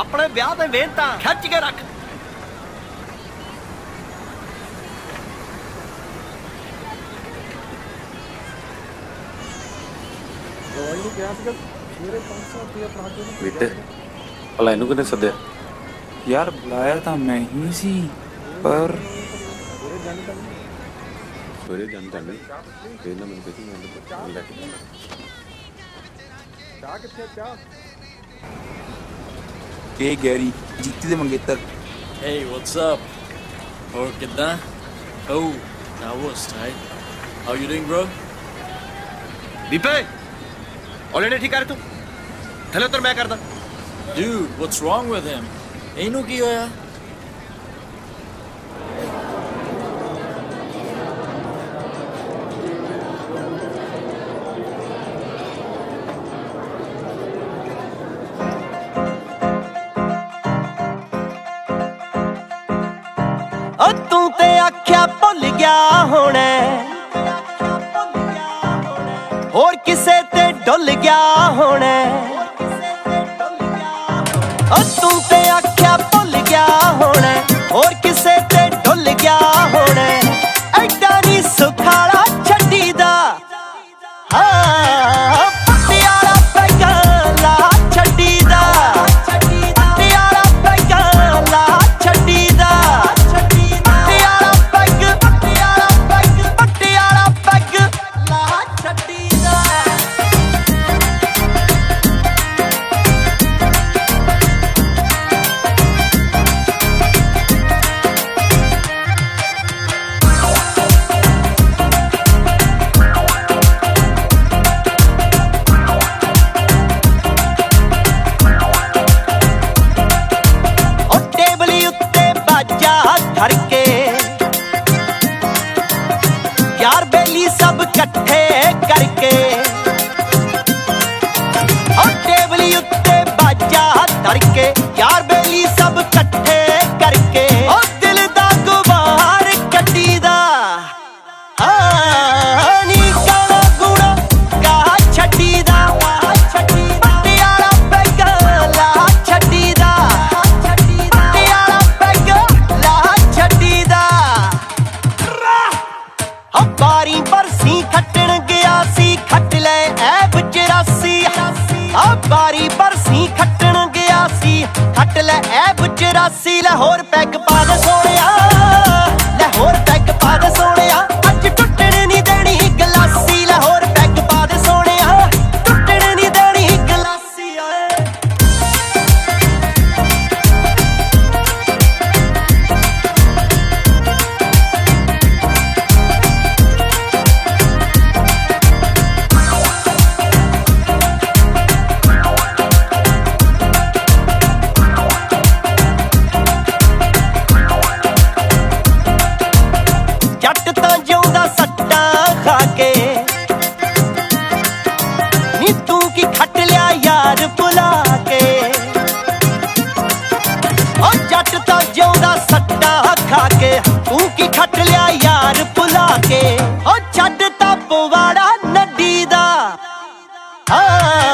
ਆਪਣੇ ਵਿਆਹ ਦੇ ਮਿਹਨਤਾਂ ਖਿੱਚ ਕੇ ਰੱਖ। ਬੇਟੇ ਭਲਾ ਇਹਨੂੰ ਕਿਨੇ ਸੱਦਿਆ? ਯਾਰ ਬੁਲਾਇਆ ਤਾਂ ਮੈਂ ਹੀ ਸੀ ਪਰ ਸਵੇਰੇ ਜਾਣ ਜਾਣੇ ਫੇਰ ਨਾ ਮੈਨੂੰ ਕਿਤੇ ਮੈਂ ਲੈ ਕੇ ਕੇ ਗੈਰੀ ਜੀਤੀ ਦੇ ਮੰਗੇਤਰ Hey, what's up? ਹੋਰ ਕਿੱਦਾਂ? Oh, that was tight. How you doing, bro? ਦੀਪੇ ਆਲਰੇਡੀ ਠੀਕ ਕਰ ਤੂੰ ਥਲੇ ਉਤਰ ਮੈਂ ਕਰਦਾ Dude, what's wrong with him? ਇਹਨੂੰ ਕੀ ਹੋਇਆ? ਓ ਤੂੰ ਤੇ ਆਖਿਆ ਭੁੱਲ ਗਿਆ ਹੋਣਾ। ਹੋਰ ਕਿਸੇ ਤੇ ਡੁੱਲ ਗਿਆ ਹੋਣਾ। ਓ ਤੂੰ ਤੇ ਆਖਿਆ ਬਾਜਾ ਕੇ ਯਾਰ ਬੇਲੀ ਸਭ ਇਕੱਠੇ ਕਰਕੇ। ਉਹ ਟੇਬਲ ਉੱਤੇ ਬਾਜਾ ਧਰ ਕੇ, ਯਾਰ ਬੇਲੀ ਸਭ ਇਕੱਠੇ ਆ ਬਰਸੀ ਖੱਟਣ ਗਿਆ ਸੀ। ਖੱਟ ਲੈ ਐਬ 84 ਲੈ ਹੋਰ ਪੈਗ ਪਾ ਦੇ ਜੱਟ ਤਾਂ ਜਿਉਂਦਾ ਸੱਟਾਂ ਖਾ ਕੇ। ਤੂੰ ਕੀ ਖੱਟ ਲਿਆ ਯਾਰ ਭੁਲਾ ਕੇ। ਓ ਛੱਡ ਤਾਂ ਪਵਾੜਾ ਨੱਡੀ ਦਾ। ਹਾਂ।